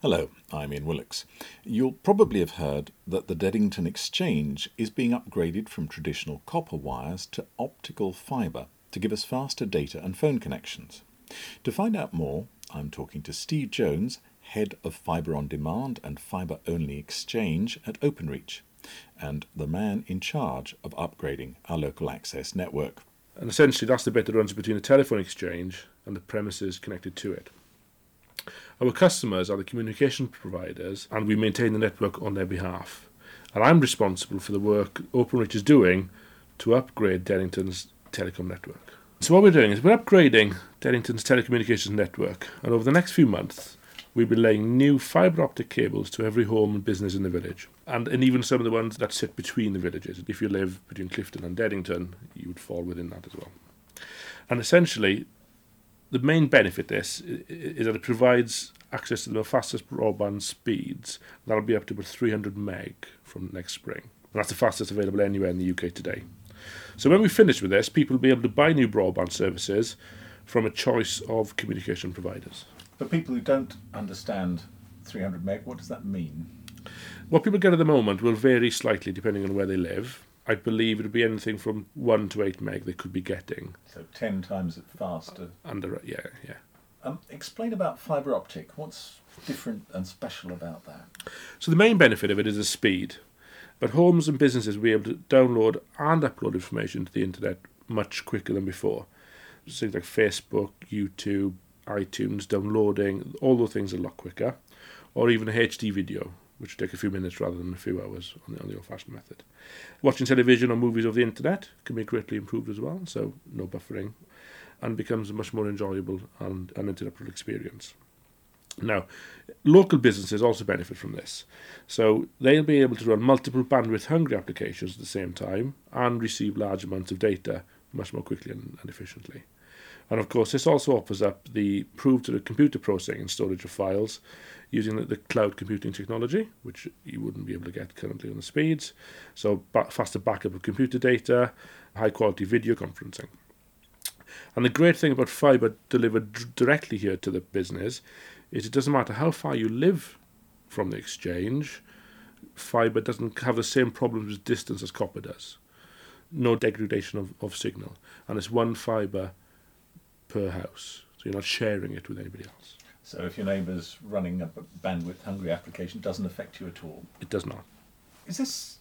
Hello, I'm Ian Willix. You'll probably have heard that the Deddington Exchange is being upgraded from traditional copper wires to optical fibre to give us faster data and phone connections. To find out more, I'm talking to Steve Jones, Head of Fibre on Demand and Fibre Only Exchange at Openreach, and the man in charge of upgrading our local access network. And essentially, that's the bit that runs between the telephone exchange and the premises connected to it. Our customers are the communication providers, and we maintain the network on their behalf. And I'm responsible for the work Openreach is doing to upgrade Deddington's telecom network. So, what we're doing is we're upgrading Deddington's telecommunications network, and over the next few months, we'll be laying new fibre optic cables to every home and business in the village, and, and even some of the ones that sit between the villages. If you live between Clifton and Deddington, you would fall within that as well. And essentially, the main benefit this is that it provides access to the fastest broadband speeds. That'll be up to about 300 meg from next spring. And that's the fastest available anywhere in the UK today. So when we finish with this, people will be able to buy new broadband services from a choice of communication providers. For people who don't understand 300 meg, what does that mean? What people get at the moment will vary slightly depending on where they live. I believe it would be anything from 1 to 8 meg they could be getting. So 10 times it faster. Under, yeah, yeah. Um, explain about fibre optic. What's different and special about that? So the main benefit of it is the speed. But homes and businesses will be able to download and upload information to the internet much quicker than before. Things like Facebook, YouTube, iTunes, downloading, all those things a lot quicker. Or even a HD video, which would take a few minutes rather than a few hours on the, on the old-fashioned method. Watching television or movies over the internet can be greatly improved as well, so no buffering, and becomes a much more enjoyable and uninterrupted experience. Now, local businesses also benefit from this. So they'll be able to run multiple bandwidth hungry applications at the same time and receive large amounts of data much more quickly and, and efficiently. And of course, this also offers up the proof to the computer processing and storage of files using the, the, cloud computing technology, which you wouldn't be able to get currently on the speeds. So, ba- faster backup of computer data, high quality video conferencing. And the great thing about fibre delivered d- directly here to the business is it doesn't matter how far you live from the exchange, fibre doesn't have the same problems with distance as copper does. No degradation of, of signal. And it's one fibre per house. So you're not sharing it with anybody else. So if your neighbour's running a bandwidth hungry application, it doesn't affect you at all? It does not. Is this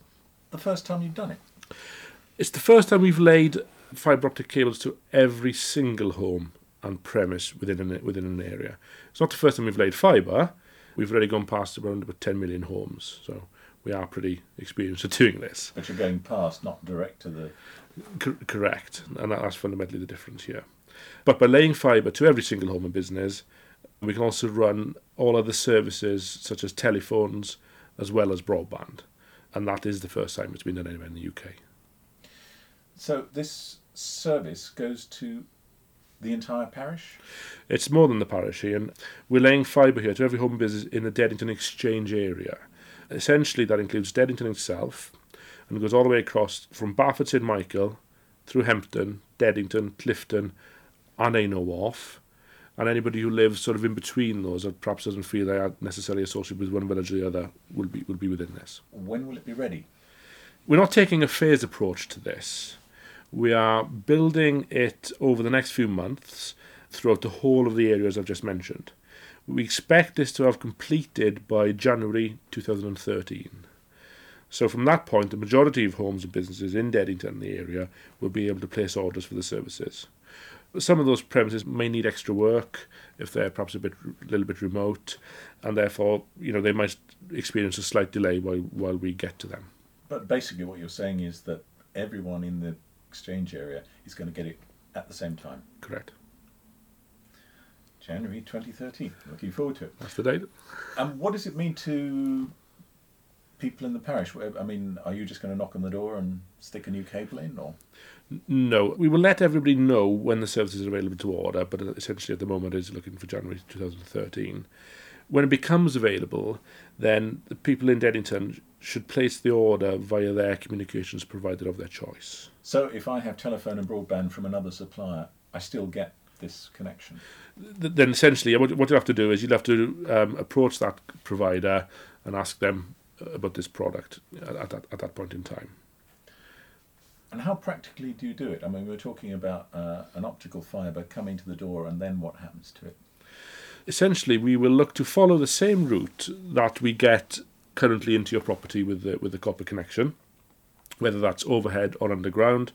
the first time you've done it? It's the first time we've laid fibre optic cables to every single home and premise within an, within an area. It's not the first time we've laid fibre. We've already gone past around about 10 million homes. So we are pretty experienced at doing this. But you're going past, not direct to the. Co- correct. And that's fundamentally the difference here. But by laying fibre to every single home and business, we can also run all other services such as telephones as well as broadband. And that is the first time it's been done anywhere in the UK. So this service goes to the entire parish? It's more than the parish, Ian. We're laying fibre here to every home business in the Deddington Exchange area. Essentially, that includes Deddington itself and goes all the way across from Barford St Michael through Hempton, Deddington, Clifton, and Aynho Wharf. And anybody who lives sort of in between those or perhaps doesn't feel they are necessarily associated with one village or the other will be, will be within this. When will it be ready? We're not taking a phased approach to this. We are building it over the next few months throughout the whole of the areas I've just mentioned. We expect this to have completed by January 2013. So from that point, the majority of homes and businesses in Deddington and the area will be able to place orders for the services. Some of those premises may need extra work if they're perhaps a bit, a little bit remote, and therefore, you know, they might experience a slight delay while while we get to them. But basically, what you're saying is that everyone in the exchange area is going to get it at the same time. Correct. January 2013. Looking forward to it. That's the date. And what does it mean to people in the parish? I mean, are you just going to knock on the door and stick a new cable in, or? No, we will let everybody know when the services are available to order, but essentially at the moment it's looking for January 2013. When it becomes available, then the people in Deddington should place the order via their communications provider of their choice. So if I have telephone and broadband from another supplier, I still get this connection. Then essentially, what, what you have to do is you'll have to um, approach that provider and ask them about this product at, at, that, at that point in time. And how practically do you do it? I mean, we we're talking about uh, an optical fibre coming to the door, and then what happens to it? essentially we will look to follow the same route that we get currently into your property with the with the copper connection, whether that's overhead or underground.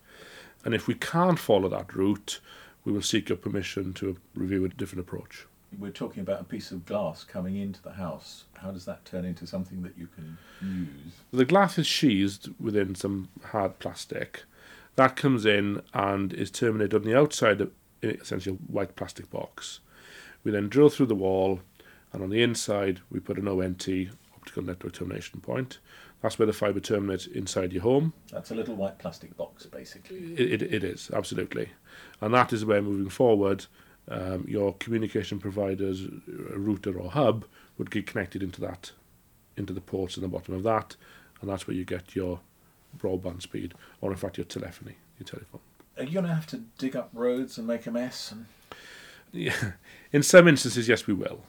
And if we can't follow that route, we will seek your permission to review a different approach. We're talking about a piece of glass coming into the house. How does that turn into something that you can use? The glass is sheathed within some hard plastic. That comes in and is terminated on the outside of essentially a white plastic box. We then drill through the wall, and on the inside we put an ONT optical network termination point. That's where the fibre terminates inside your home. That's a little white plastic box, basically. It, it, it is absolutely, and that is where moving forward, um, your communication provider's router or hub would get connected into that, into the ports in the bottom of that, and that's where you get your broadband speed, or in fact your telephony, your telephone. Are you going to have to dig up roads and make a mess? And Yeah. In some instances, yes, we will.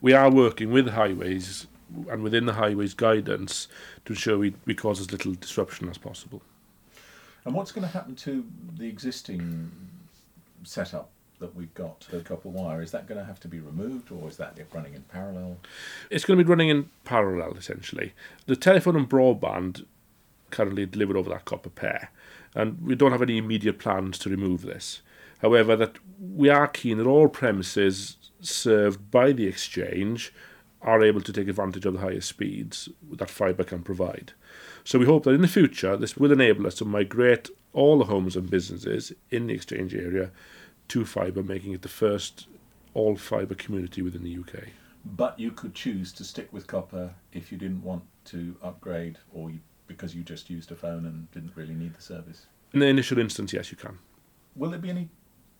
We are working with highways and within the highways guidance to ensure we, we cause as little disruption as possible. And what's going to happen to the existing setup that we've got, the copper wire? Is that going to have to be removed, or is that running in parallel? It's going to be running in parallel, essentially. The telephone and broadband currently delivered over that copper pair, and we don't have any immediate plans to remove this. However, that we are keen that all premises served by the exchange are able to take advantage of the higher speeds that fibre can provide. So we hope that in the future this will enable us to migrate all the homes and businesses in the exchange area to fibre, making it the first all fibre community within the UK. But you could choose to stick with copper if you didn't want to upgrade, or you, because you just used a phone and didn't really need the service. In the initial instance, yes, you can. Will there be any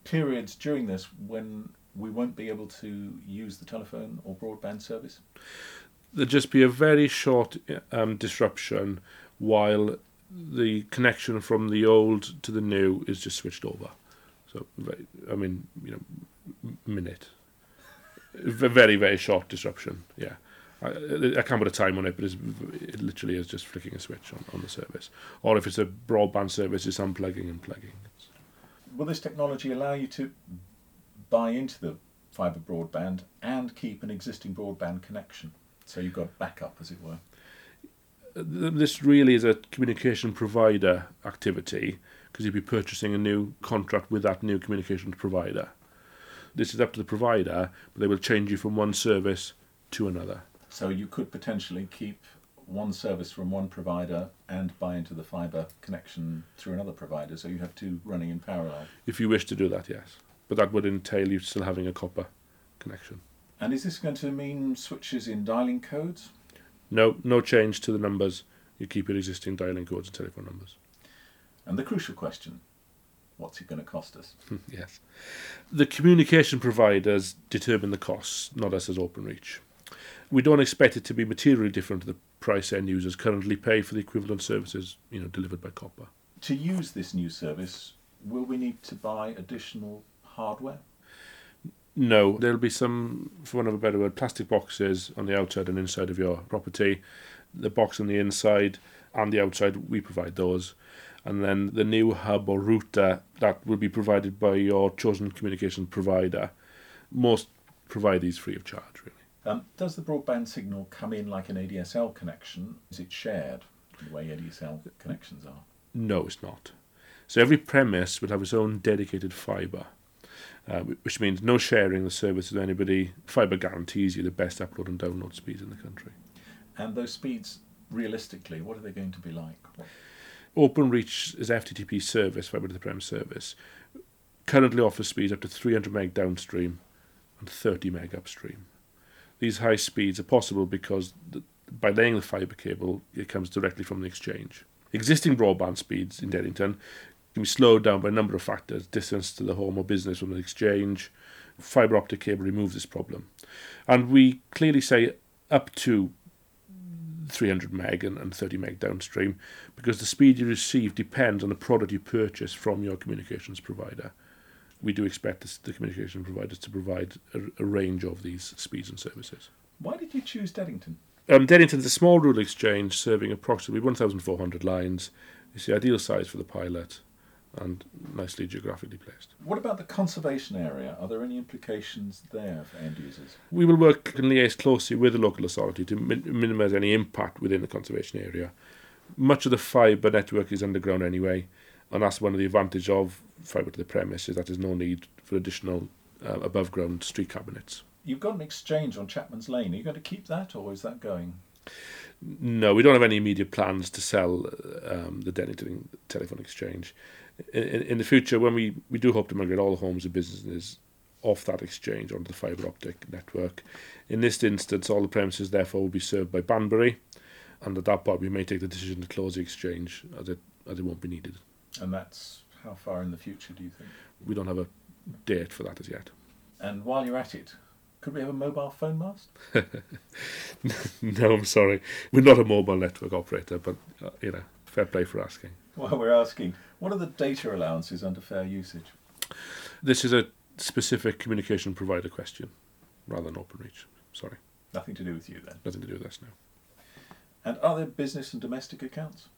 periods during this when we won't be able to use the telephone or broadband service? There'll just be a very short um, disruption while the connection from the old to the new is just switched over. So, I mean, you know, minute. Very, very short disruption. Yeah. I, I can't put a time on it, but it literally is just flicking a switch on, on the service. Or if it's a broadband service, it's unplugging and plugging. Will this technology allow you to buy into the fibre broadband and keep an existing broadband connection? So you've got backup, as it were. This really is a communication provider activity because you'd be purchasing a new contract with that new communications provider. This is up to the provider, but they will change you from one service to another. So you could potentially keep one service from one provider and buy into the fibre connection through another provider. So you have two running in parallel. If you wish to do that, yes. But that would entail you still having a copper connection. And is this going to mean switches in dialing codes? No, no change to the numbers. You keep your existing dialing codes and telephone numbers. And the crucial question what's it going to cost us? yes. The communication providers determine the costs, not us as OpenReach. We don't expect it to be materially different to the price end users currently pay for the equivalent services, you know, delivered by copper. To use this new service, will we need to buy additional hardware? No, there'll be some, for want of a better word, plastic boxes on the outside and inside of your property. The box on the inside and the outside, we provide those. And then the new hub or router that will be provided by your chosen communication provider. Most provide these free of charge, really. Um, does the broadband signal come in like an ADSL connection? Is it shared the way ADSL connections are? No, it's not. So every premise will have its own dedicated fibre, uh, which means no sharing the service with anybody. Fibre guarantees you the best upload and download speeds in the country. And those speeds, realistically, what are they going to be like? What, OpenReach is FTTP service, fibre to the premise service, currently offers speeds up to 300 meg downstream and 30 meg upstream. These high speeds are possible because the, by laying the fibre cable, it comes directly from the exchange. Existing broadband speeds in Deddington can be slowed down by a number of factors distance to the home or business from the exchange. Fibre optic cable removes this problem. And we clearly say up to 300 meg and, and 30 meg downstream because the speed you receive depends on the product you purchase from your communications provider. we do expect the, the communication providers to provide a, a, range of these speeds and services. Why did you choose Deddington? Um, Deddington is a small rural exchange serving approximately 1,400 lines. It's the ideal size for the pilot and nicely geographically placed. What about the conservation area? Are there any implications there for end users? We will work and liaise closely with the local authority to min- minimise any impact within the conservation area. Much of the fibre network is underground anyway, and that's one of the advantages of fibre to the premise is that there's no need for additional uh, above ground street cabinets. You've got an exchange on Chapman's Lane. Are you going to keep that, or is that going? No, we don't have any immediate plans to sell um, the Deddington telephone exchange in, in the future, when we, we do hope to migrate all the homes and businesses off that exchange onto the fibre optic network. In this instance, all the premises therefore will be served by Banbury, and at that point we may take the decision to close the exchange as it as it won't be needed. And that's how far in the future do you think? We don't have a date for that as yet. And while you're at it, could we have a mobile phone mast? no, I'm sorry. We're not a mobile network operator, but uh, you know, fair play for asking. Well, we're asking, what are the data allowances under fair usage? This is a specific communication provider question rather than OpenReach. Sorry. Nothing to do with you then? Nothing to do with us now. And are there business and domestic accounts?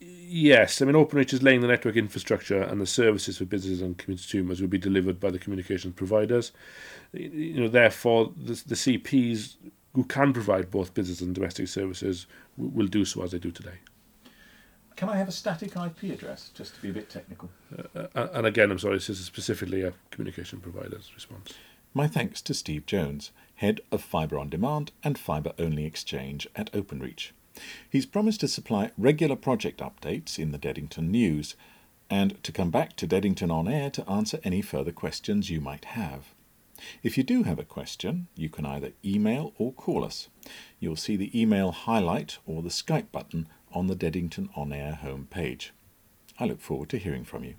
Yes, I mean OpenReach is laying the network infrastructure, and the services for businesses and consumers will be delivered by the communications providers. You know, therefore, the, the CPs who can provide both business and domestic services will do so as they do today. Can I have a static IP address, just to be a bit technical? Uh, uh, and again, I'm sorry, this is specifically a communication provider's response. My thanks to Steve Jones, Head of Fibre on Demand and Fibre Only Exchange at OpenReach. He's promised to supply regular project updates in the Deddington News and to come back to Deddington on air to answer any further questions you might have. If you do have a question, you can either email or call us. You'll see the email highlight or the Skype button on the Deddington On Air homepage. I look forward to hearing from you.